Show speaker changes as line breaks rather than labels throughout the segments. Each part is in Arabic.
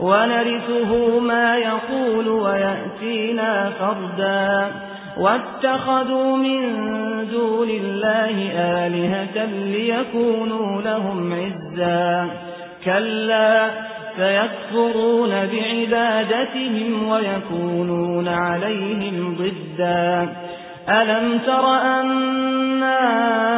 ونرثه ما يقول ويأتينا فردا. واتخذوا من دون الله آلهة ليكونوا لهم عزا. كلا فيكفرون بعبادتهم ويكونون عليهم ضدا. ألم تر أنا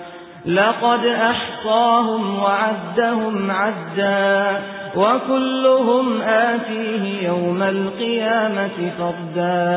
لقد أحصاهم وعدهم عدا وكلهم آتيه يوم القيامة فردا.